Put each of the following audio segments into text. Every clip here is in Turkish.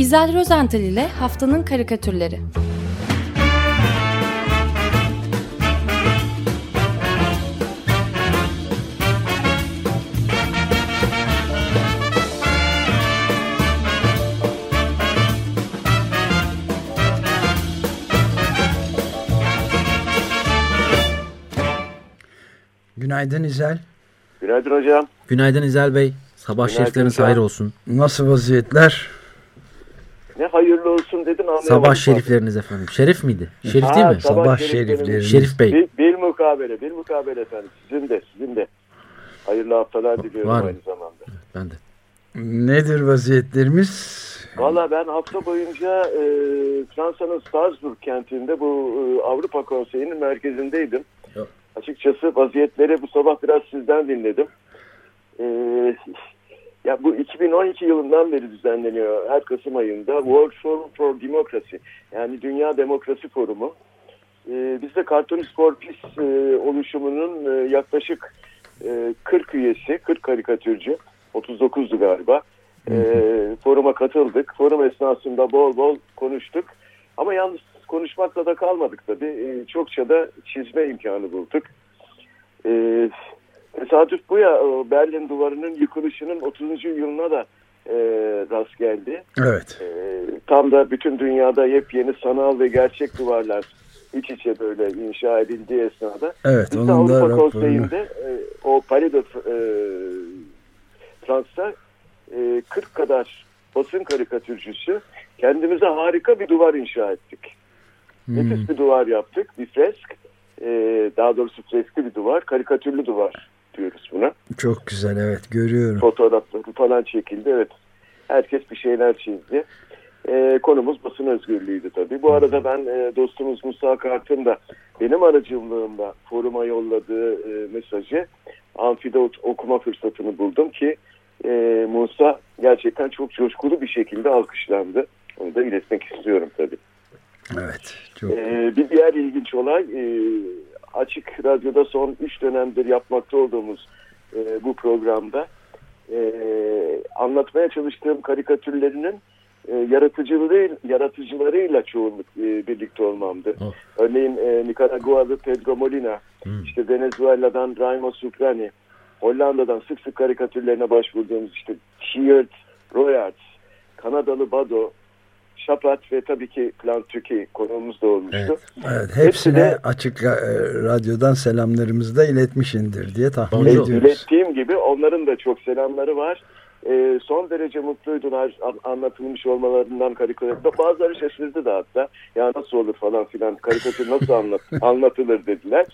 İzel Rozental ile Haftanın Karikatürleri Günaydın İzel. Günaydın hocam. Günaydın İzel Bey. Sabah Günaydın şerifleriniz hayır olsun. Nasıl vaziyetler? Ne hayırlı olsun dedin anlayamadım. Sabah şerifleriniz efendim. Şerif miydi? Şerif Ha, değil mi? sabah Sabah şerifleriniz. Şerif Bey. Bir, bir mukabele, bir mukabele efendim. Sizin de, sizin de. Hayırlı haftalar diliyorum Var aynı zamanda. Ben de. Nedir vaziyetlerimiz? Valla ben hafta boyunca e, Fransa'nın Strasbourg kentinde bu e, Avrupa Konseyi'nin merkezindeydim. Yok. Açıkçası vaziyetleri bu sabah biraz sizden dinledim. E, ya bu 2012 yılından beri düzenleniyor her Kasım ayında World Forum for Democracy yani Dünya Demokrasi Forumu. E, biz de Cartoonist for Peace e, oluşumunun e, yaklaşık e, 40 üyesi, 40 karikatürcü, 39'du galiba. E, foruma katıldık. Forum esnasında bol bol konuştuk. Ama yalnız konuşmakla da kalmadık tabii. E, çokça da çizme imkanı bulduk. E, tesadüf bu ya o Berlin Duvarı'nın yıkılışının 30. yılına da e, rast geldi. Evet. E, tam da bütün dünyada yepyeni sanal ve gerçek duvarlar iç içe böyle inşa edildiği esnada Evet biz de onun da Avrupa raporunu. Konseyi'nde e, o Paris'de e, Fransa e, 40 kadar basın karikatürcüsü kendimize harika bir duvar inşa ettik. Hmm. Nefis bir duvar yaptık. Bir fresk. E, daha doğrusu freskli bir duvar. Karikatürlü duvar diyoruz buna. Çok güzel evet görüyorum. Fotoğrafları falan çekildi. Evet. Herkes bir şeyler çizdi. E, konumuz basın özgürlüğüydü tabii. Bu arada ben e, dostumuz Musa Kart'ın da benim aracılığımda foruma yolladığı e, mesajı amfide okuma fırsatını buldum ki e, Musa gerçekten çok coşkulu bir şekilde alkışlandı. Onu da iletmek istiyorum tabii. Evet. Çok Ee, bir diğer ilginç olay e, Açık Radyo'da son 3 dönemdir yapmakta olduğumuz e, bu programda e, anlatmaya çalıştığım karikatürlerinin e, yaratıcılığı, yaratıcılarıyla çoğunluk e, birlikte olmamdı. Of. Örneğin e, Nikaragua'da Pedro Molina, Hmm. işte Venezuela'dan Raimo Sukrani, Hollanda'dan sık sık karikatürlerine başvurduğumuz işte Sheard Royards, Kanadalı Bado, Şapat ve tabii ki Plan Türkiye konuğumuz da olmuştu. evet Hepsi hepsine de- açık e, radyodan selamlarımızı da iletmişindir diye tahmin. Evet, ediyoruz. ilettiğim gibi onların da çok selamları var. Ee, son derece mutluydular an- anlatılmış olmalarından karikatürde. Bazıları şaşırdı da hatta. Ya nasıl olur falan filan karikatür nasıl anlat anlatılır dediler.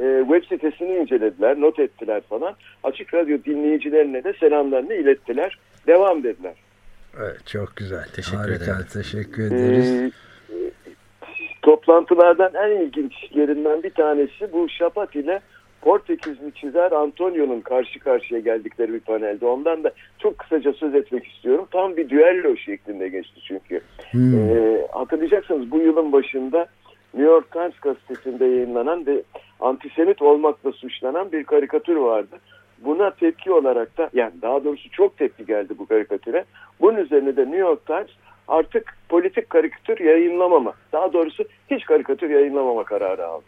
Ee, web sitesini incelediler, not ettiler falan. Açık Radyo dinleyicilerine de selamlarını ilettiler. Devam dediler. Evet çok güzel. Teşekkür Harika, ederim. Teşekkür ederiz. Ee, toplantılardan en ilginçlerinden bir tanesi bu Şapat ile Portekizli çizer Antonio'nun karşı karşıya geldikleri bir panelde. Ondan da çok kısaca söz etmek istiyorum. Tam bir düello şeklinde geçti çünkü. Hmm. Ee, hatırlayacaksınız bu yılın başında New York Times gazetesinde yayınlanan ve antisemit olmakla suçlanan bir karikatür vardı. Buna tepki olarak da yani daha doğrusu çok tepki geldi bu karikatüre. Bunun üzerine de New York Times artık politik karikatür yayınlamama, daha doğrusu hiç karikatür yayınlamama kararı aldı.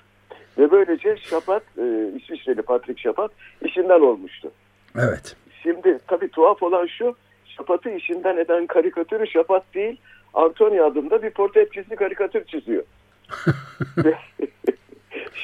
Ve böylece Şapat, e, İsviçreli Patrick Şapat işinden olmuştu. Evet. Şimdi tabii tuhaf olan şu, Şapat'ı işinden eden karikatürü Şapat değil, Antonio adında bir portretçisi karikatür çiziyor.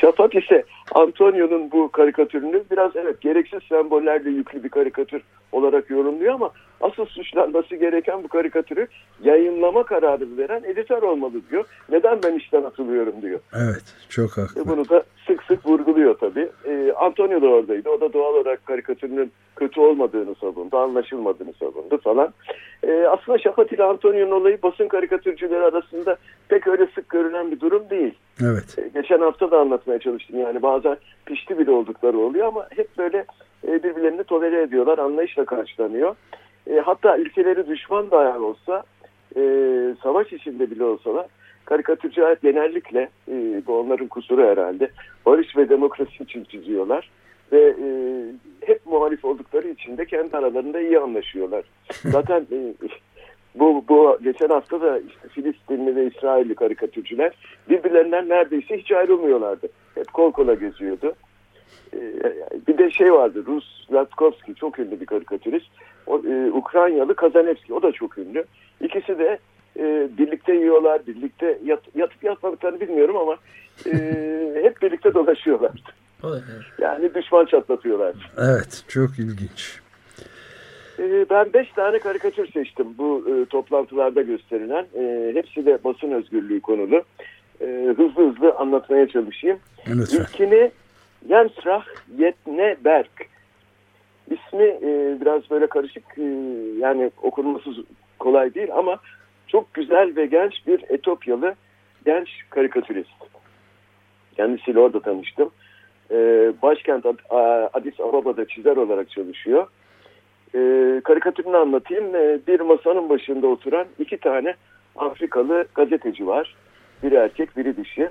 Şapat ise Antonio'nun bu karikatürünü biraz evet gereksiz sembollerle yüklü bir karikatür olarak yorumluyor ama asıl suçlanması gereken bu karikatürü yayınlama kararı veren editör olmalı diyor. Neden ben işten atılıyorum diyor. Evet. Çok Ve haklı. bunu da sık sık vurguluyor tabii. Ee, Antonio da oradaydı. O da doğal olarak karikatürünün kötü olmadığını savundu, anlaşılmadığını savundu falan. Ee, aslında Şafat ile Antonio'nun olayı basın karikatürcüleri arasında pek öyle sık görülen bir durum değil. Evet. Ee, geçen hafta da anlatmaya çalıştım. Yani bazen pişti bile oldukları oluyor ama hep böyle e, birbirlerini tolere ediyorlar, anlayışla karşılanıyor. E, hatta ülkeleri düşman dahi olsa, e, savaş içinde bile olsalar karikatürcü hayat genellikle e, bu onların kusuru herhalde barış ve demokrasi için çiziyorlar ve e, hep muhalif oldukları için de kendi aralarında iyi anlaşıyorlar. Zaten e, bu, bu geçen hafta da işte Filistinli ve İsrailli karikatürcüler birbirlerinden neredeyse hiç ayrılmıyorlardı. Hep kol kola geziyordu. Ee, bir de şey vardı Rus Latkovski çok ünlü bir karikatürist. O, e, Ukraynalı Kazanevski o da çok ünlü. İkisi de e, birlikte yiyorlar, birlikte yat, yatıp yatmadıklarını bilmiyorum ama e, hep birlikte dolaşıyorlardı. Yani düşman çatlatıyorlar. Evet çok ilginç. E, ben beş tane karikatür seçtim bu e, toplantılarda gösterilen. E, hepsi de basın özgürlüğü konulu. E, hızlı hızlı anlatmaya çalışayım. Lütfen. İlkini Jensrach Yetneberg. İsmi e, biraz böyle karışık e, yani okunması kolay değil ama çok güzel ve genç bir Etopyalı genç karikatürist. Kendisiyle orada tanıştım. E, başkent Addis Ababa'da çizer olarak çalışıyor. E, karikatürünü anlatayım. E, bir masanın başında oturan iki tane Afrikalı gazeteci var. Biri erkek, biri dişi.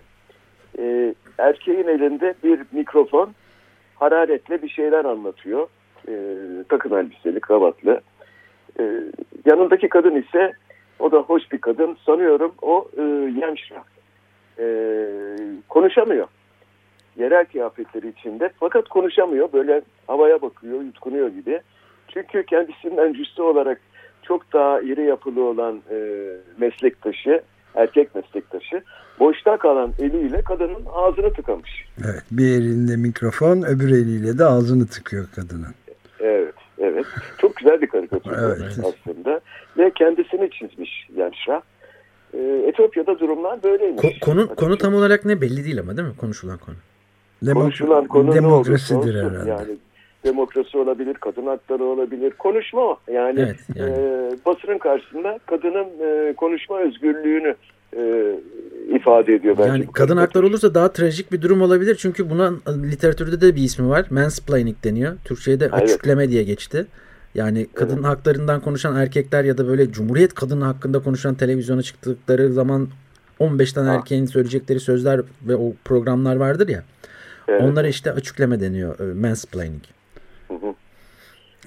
E, erkeğin elinde bir mikrofon hararetle bir şeyler anlatıyor. E, takım elbiseli, kravatlı. E, yanındaki kadın ise o da hoş bir kadın. Sanıyorum o e, Yemşra. E, konuşamıyor. Yerel kıyafetleri içinde fakat konuşamıyor. Böyle havaya bakıyor, yutkunuyor gibi. Çünkü kendisinden cüssü olarak çok daha iri yapılı olan e, meslektaşı, erkek meslektaşı boşta kalan eliyle kadının ağzını tıkamış. Evet, bir elinde mikrofon, öbür eliyle de ağzını tıkıyor kadının. Evet, evet. Çok güzel bir karikatür evet. aslında. Ve kendisini çizmiş Yaşra. Ee, Etiyopya'da durumlar böyleymiş. Ko konu, konu tam olarak ne belli değil ama değil mi? Konuşulan konu. Demo Konuşulan konu demokrasidir herhalde. Yani demokrasi olabilir, kadın hakları olabilir. Konuşma yani, evet, yani. E, basının karşısında kadının e, konuşma özgürlüğünü e, ifade ediyor. Bence yani kadın hakları olursa daha trajik bir durum olabilir. Çünkü buna literatürde de bir ismi var. Mansplaining deniyor. Türkçe'de evet. açıkleme diye geçti. Yani kadın evet. haklarından konuşan erkekler ya da böyle Cumhuriyet kadını hakkında konuşan televizyona çıktıkları zaman 15 tane ha. erkeğin söyleyecekleri sözler ve o programlar vardır ya. Evet. Onlara işte açıkleme deniyor. E, mansplaining.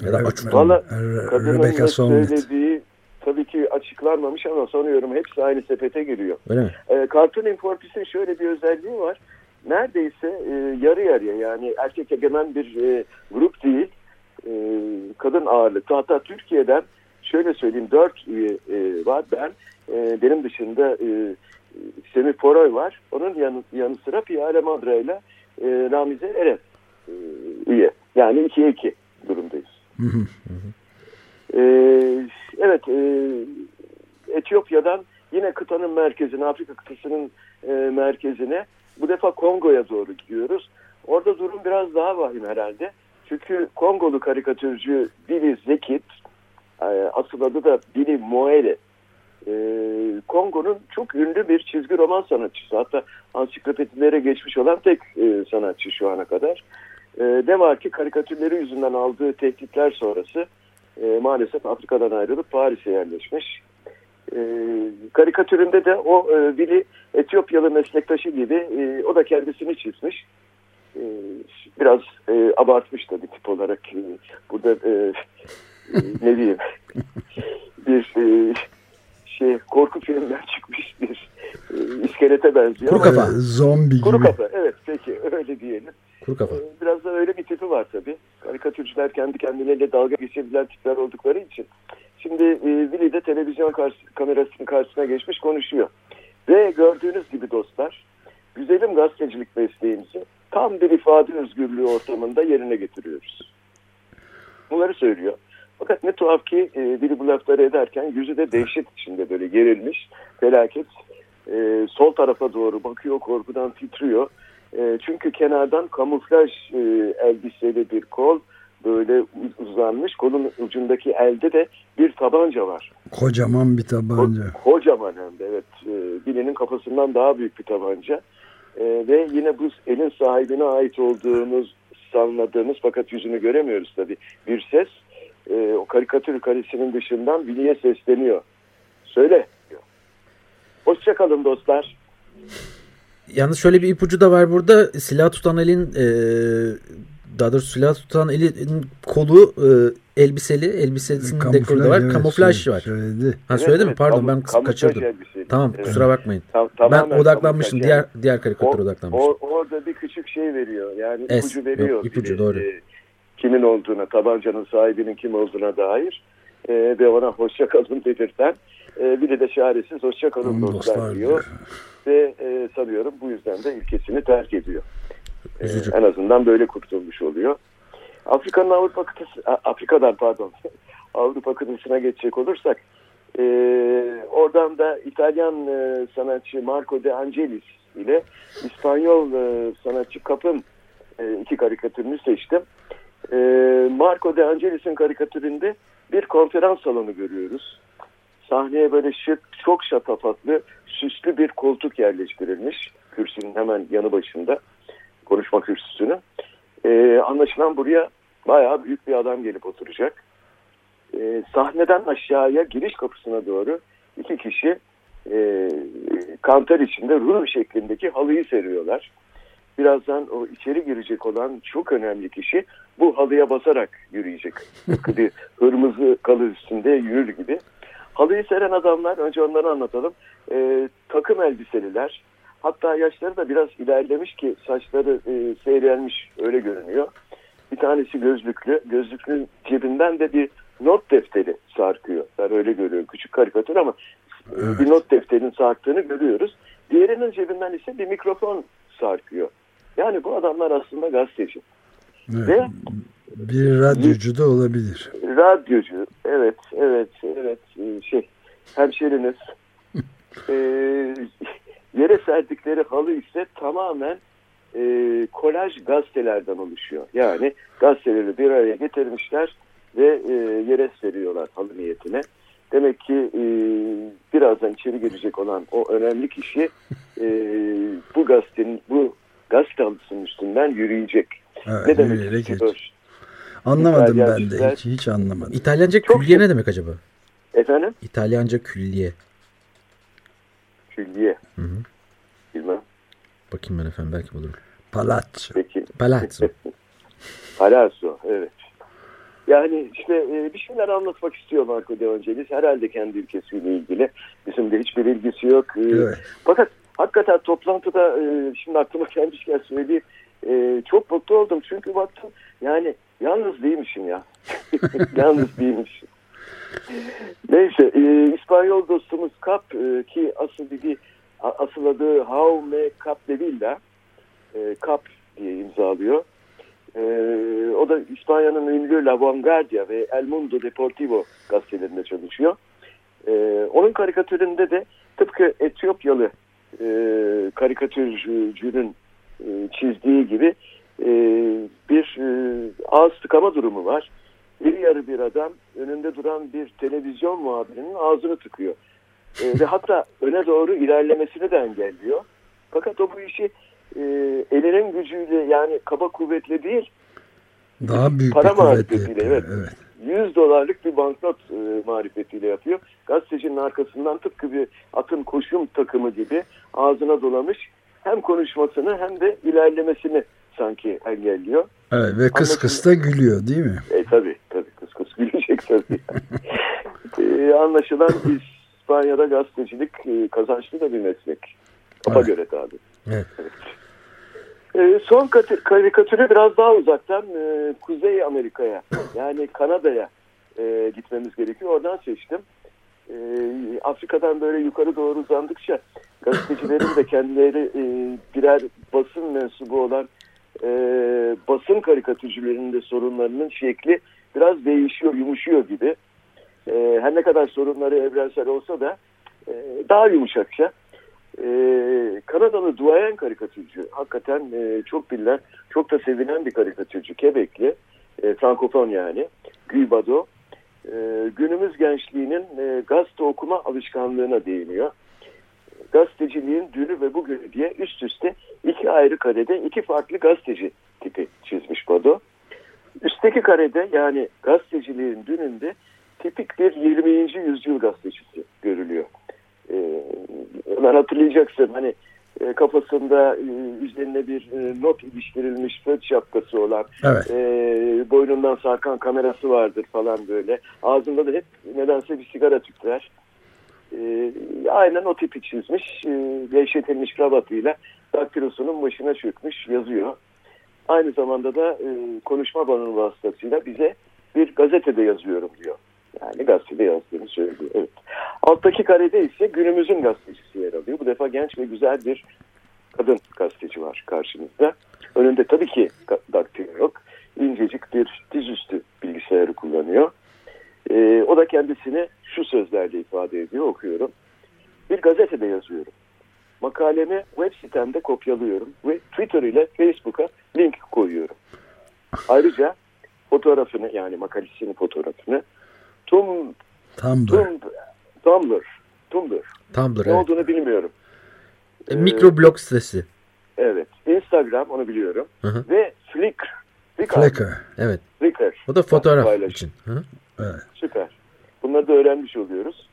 Ya da açıklama. Valla kadının söylediği tabii ki açıklanmamış ama sanıyorum hepsi aynı sepete giriyor. Öyle mi? E, Cartoon Inforpis'in şöyle bir özelliği var. Neredeyse e, yarı yarıya yani erkek egemen bir e, grup değil. E, kadın ağırlıklı. Hatta Türkiye'den şöyle söyleyeyim dört üye e, var. Ben e, benim dışında e, Semih Poroy var. Onun yanı, yanı sıra Piyale Madra ile e, Ramize Eren e, üye. Yani ikiye iki durumdayız. Ee, evet, e, Etiyopya'dan yine kıtanın merkezine, Afrika kıtasının e, merkezine, bu defa Kongo'ya doğru gidiyoruz. Orada durum biraz daha vahim herhalde. Çünkü Kongolu karikatürcü Billy Zekit, e, asıl adı da Billy Moele, e, Kongo'nun çok ünlü bir çizgi roman sanatçısı. Hatta ansiklopedilere geçmiş olan tek e, sanatçı şu ana kadar. E, ne var ki karikatürleri yüzünden aldığı tehditler sonrası e, maalesef Afrika'dan ayrılıp Paris'e yerleşmiş. E, karikatüründe de o e, Vili Etiyopyalı meslektaşı gibi e, o da kendisini çizmiş. E, biraz e, abartmış da bir tip olarak. E, burada e, e, ne diyeyim bir e, şey korku filmler çıkmış bir e, iskelete benziyor. Kuru kafa. Zombi Kuru gibi. kafa evet peki öyle diyelim. Kuru kafa. E, biraz da öyle bir tipi var tabii. Karikatürcüler kendi kendileriyle dalga geçebilen tipler oldukları için. Şimdi e, Willy de televizyon karşı, kamerasının karşısına geçmiş konuşuyor. Ve gördüğünüz gibi dostlar güzelim gazetecilik mesleğimizi tam bir ifade özgürlüğü ortamında yerine getiriyoruz. Bunları söylüyor. Fakat ne tuhaf ki e, biri bu lafları ederken yüzü de dehşet içinde böyle gerilmiş. Felaket. E, sol tarafa doğru bakıyor korkudan titriyor. E, çünkü kenardan kamuflaj e, elbiseli bir kol böyle uzanmış. Kolun ucundaki elde de bir tabanca var. Kocaman bir tabanca. Ko kocaman hem de evet. E, kafasından daha büyük bir tabanca. E, ve yine bu elin sahibine ait olduğunuz sanladığımız fakat yüzünü göremiyoruz tabii. Bir ses e, o karikatür karesinin dışından Billy'e sesleniyor. Söyle diyor. Hoşçakalın dostlar. Yalnız şöyle bir ipucu da var burada. Silah tutan elin e, daha doğrusu silah tutan elin kolu e, elbiseli. Elbisesinin Kamuflaj, dekoru da var. evet, Kamuflaj var. Söyledi. Ha söyledi mi? evet, Pardon kamu- ben kamuflaj kaçırdım. elbiseli. Tamam Evet. kusura bakmayın. Tam- Ben odaklanmıştım. kamuflaj. Diğer diğer karikatüre O- odaklanmıştım. O, orada bir küçük şey veriyor. Yani Es, ipucu veriyor. yok, ipucu, biri, doğru. e, kimin olduğuna, tabancanın sahibinin kim olduğuna dair e, ve ona hoşça kalın dedirten e, biri de çaresiz hoşça kalın Dostlar dostlar diyor. Ve e, sanıyorum bu yüzden de ülkesini terk ediyor. E, en azından böyle kurtulmuş oluyor. Afrika'nın Avrupa kıtası, Afrika'dan pardon, Avrupa kıtasına geçecek olursak, e, oradan da İtalyan e, sanatçı Marco De Angelis ile İspanyol e, sanatçı Cap'ın e, iki karikatürünü seçtim. E, Marco De Angelis'in karikatüründe bir konferans salonu görüyoruz. Sahneye böyle şık, çok şatafatlı, süslü bir koltuk yerleştirilmiş. Kürsünün hemen yanı başında. Konuşma kürsüsünün. Ee, anlaşılan buraya bayağı büyük bir adam gelip oturacak. Ee, sahneden aşağıya giriş kapısına doğru iki kişi e, kantar içinde ruh şeklindeki halıyı seriyorlar. Birazdan o içeri girecek olan çok önemli kişi bu halıya basarak yürüyecek. Tıpkı bir kırmızı kalı üstünde yürür gibi. Halıyı seren adamlar, önce onları anlatalım. Ee, takım elbiseliler. Hatta yaşları da biraz ilerlemiş ki saçları e, seyrelmiş öyle görünüyor. Bir tanesi gözlüklü. Gözlüklünün cebinden de bir not defteri sarkıyor. Ben öyle görüyorum. Küçük karikatür ama e, Evet. bir not defterinin sarktığını görüyoruz. Diğerinin cebinden ise bir mikrofon sarkıyor. Yani bu adamlar aslında gazeteci. Evet. Ve Bir radyocu da olabilir. radyocu. Evet, evet, evet. Ee, Şey, hemşeriniz. Ee, yere serdikleri halı ise tamamen e, kolaj gazetelerden oluşuyor. Yani gazeteleri bir araya getirmişler ve e, yere seriyorlar halı niyetine. Demek ki e, birazdan içeri girecek olan o önemli kişi e, bu gazetenin bu gazete halısının üstünden yürüyecek. Evet, Ne demek istiyor? Anlamadım İtalyan ben de hiç, hiç anlamadım. İtalyanca Çok külliye şık. ne demek acaba? Efendim? İtalyanca külliye. Külliye. Hı hı. Bilmem. Bakayım ben efendim belki bulurum. Palazzo. Peki. Palazzo. Palazzo. Evet. Yani işte e, bir şeyler anlatmak istiyor Marco De Angelis. Herhalde kendi ülkesiyle ilgili. Bizim de hiçbir ilgisi yok. E, Evet. Fakat hakikaten toplantıda e, şimdi aklıma gelmişken söyleyeyim. Çok mutlu oldum. Çünkü baktım yani yalnız değilmişim ya. yalnız değilmişim. Neyse e, İspanyol dostumuz Cap e, ki asıl bir asıl adı Jaume Capdevilla e, Cap diye imzalıyor. E, o da İspanya'nın ünlü La Vanguardia ve El Mundo Deportivo gazetelerinde çalışıyor. E, onun karikatüründe de tıpkı Etiyopyalı e, karikatürcünün e, çizdiği gibi e, bir e, ağız tıkama durumu var. İri yarı bir adam önünde duran bir televizyon muhabirinin ağzını tıkıyor. E, ve hatta öne doğru ilerlemesini de engelliyor. Fakat o bu işi e, elinin gücüyle yani kaba kuvvetle değil Daha büyük Para bir marifetiyle, evet. evet. 100 dolarlık bir banknot e, marifetiyle yapıyor. Gazetecinin arkasından tıpkı bir atın koşum takımı gibi ağzına dolamış hem konuşmasını hem de ilerlemesini sanki engelliyor. Evet ve kıs kıs da gülüyor değil mi? E tabi tabi kıs kıs gülecek tabii. e, anlaşılan İspanya'da gazetecilik e, kazançlı da bir meslek. Kafa Evet. göre tabi. Evet. E, son kat- karikatürü biraz daha uzaktan e, Kuzey Amerika'ya yani Kanada'ya e, gitmemiz gerekiyor. Oradan seçtim. E, Afrika'dan böyle yukarı doğru uzandıkça gazetecilerin de kendileri e, birer basın mensubu olan e, basın karikatürcülerinin sorunlarının şekli biraz değişiyor, yumuşuyor gibi. E, her ne kadar sorunları evrensel olsa da e, daha yumuşakça. E, Kanadalı duayen karikatürcü, hakikaten e, çok bilinen, çok da sevilen bir karikatürcü, Quebec'li, e, Frankofon yani, Guy Bado. E, günümüz gençliğinin e, gazete okuma alışkanlığına değiniyor. Gazeteciliğin dünü ve bugünü diye üst üste iki ayrı karede iki farklı gazeteci tipi çizmiş Bado. Üstteki karede yani gazeteciliğin dününde tipik bir 20. yüzyıl gazetecisi görülüyor. Ee, ben hatırlayacaksın hani e, kafasında e, üzerine bir e, not iliştirilmiş föt şapkası olan evet. e, boynundan sarkan kamerası vardır falan böyle. Ağzında da hep nedense bir sigara tütler. E, aynen o tipi çizmiş. E, gevşetilmiş kravatıyla daktilosunun başına çökmüş yazıyor. Aynı zamanda da e, konuşma banı vasıtasıyla bize bir gazetede yazıyorum diyor. Yani gazetede yazdığını söylüyor. Evet. Alttaki karede ise günümüzün gazetecisi yer alıyor. Bu defa genç ve güzel bir kadın gazeteci var karşımızda. Önünde tabii ki daktilo yok. İncecik bir dizüstü bilgisayarı kullanıyor. Ee, o da kendisini şu sözlerle ifade ediyor okuyorum. Bir gazetede yazıyorum. Makalemi web sitemde kopyalıyorum ve Twitter ile Facebook'a link koyuyorum. Ayrıca fotoğrafını yani makalesinin fotoğrafını Tum, Tumblr. Tum, Tumblr. Tumblr. Tumblr ne evet. olduğunu bilmiyorum. E, mikroblog sitesi. Evet. Instagram onu biliyorum. Hı hı. Ve Flickr. Flickr. Flickr. Evet. Flickr. O da fotoğraf Paylaş. için. Hı? Evet. Süper. Bunları da öğrenmiş oluyoruz.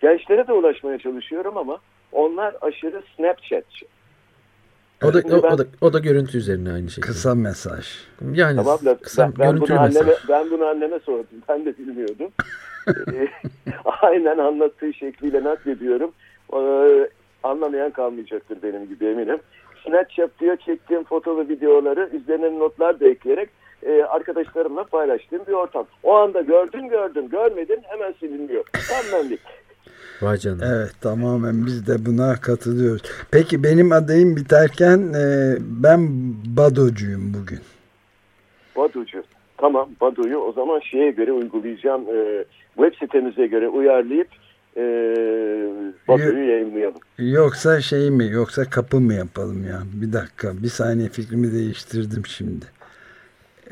Gençlere de ulaşmaya çalışıyorum ama onlar aşırı Snapchatçı. O da, o, ben- o da o da görüntü üzerine aynı şekilde. Kısa mesaj. Yani Tamam da kısa ben, ben, bunu mesaj. anneme, ben bunu anneme sordum. Ben de bilmiyordum. Ee, Aynen anlattığı şekliyle naklediyorum. Ee, anlamayan kalmayacaktır benim gibi eminim. Snapchat diyor çektiğim foto ve videoları üzerine notlar da ekleyerek e, arkadaşlarımla paylaştığım bir ortam. O anda gördün gördün görmedin hemen siliniyor. Tam benlik. Vay canına. Evet tamamen biz de buna katılıyoruz. Peki benim adayım biterken e, ben Badocuyum bugün. Baducu. Tamam Badu'yu o zaman şeye göre uygulayacağım. E, web sitemize göre uyarlayıp e, Badu'yu yayınlayalım. Yoksa şey mi yoksa kapı mı yapalım ya? Bir dakika bir saniye fikrimi değiştirdim şimdi.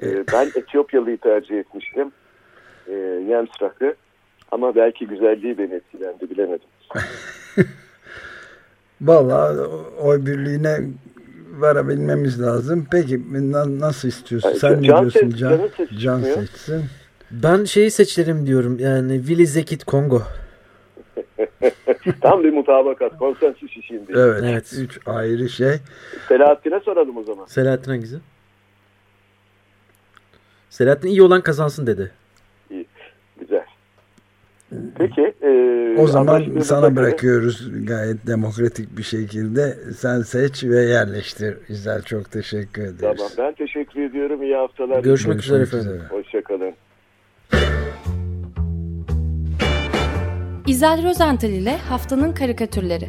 Ee, ben Etiyopyalı'yı tercih etmiştim. Ee, Yemsrak'ı. Ama belki güzelliği beni etkilendi bilemedim. Vallahi oy birliğine varabilmemiz lazım. Peki na- nasıl istiyorsun? Hayır, Sen ne diyorsun seç- Can? Can seçsin. Ben şeyi seçerim diyorum. Yani Willy Zekit Kongo. Tam bir mutabakat, konsensüs işiydi. Evet. Evet. Üç ayrı şey. Selahattin'e soralım o zaman. Selahattin hangisi? Selahattin iyi olan kazansın dedi. Güzel. Peki. e, O zaman sana göre- bırakıyoruz gayet demokratik bir şekilde. Sen seç ve yerleştir. İzel çok teşekkür ederiz. Tamam ben teşekkür ediyorum. İyi haftalar. Görüşmek üzere efendim. Hoşçakalın. İzel Rozental ile Haftanın Karikatürleri